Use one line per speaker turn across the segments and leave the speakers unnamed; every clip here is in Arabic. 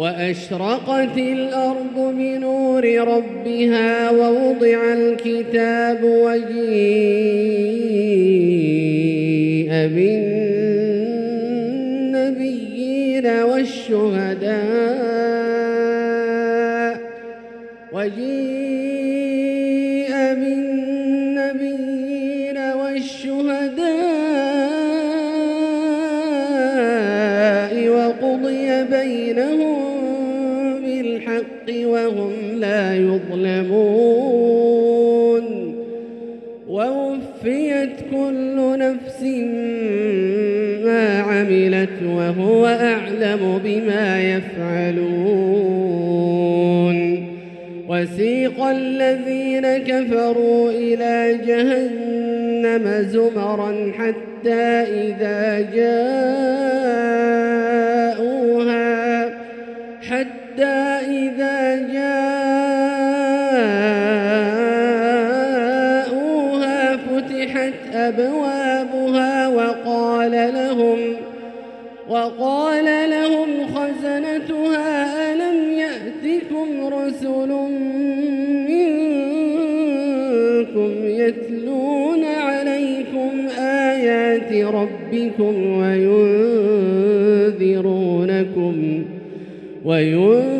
وأشرقت الأرض بنور ربها ووضع الكتاب وجيء بالنبيين والشهداء يظلمون ووفيت كل نفس ما عملت وهو أعلم بما يفعلون وسيق الذين كفروا إلى جهنم زمرا حتى إذا جاءوها أبوابها وقال لهم وقال لهم خزنتها ألم يأتكم رسل منكم يتلون عليكم آيات ربكم وينذرونكم وينذرونكم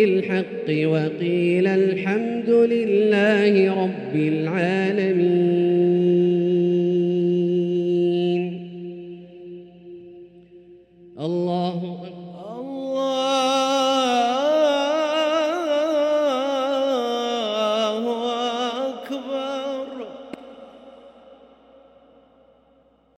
بالحق وقيل الحمد لله رب العالمين. الله أكبر.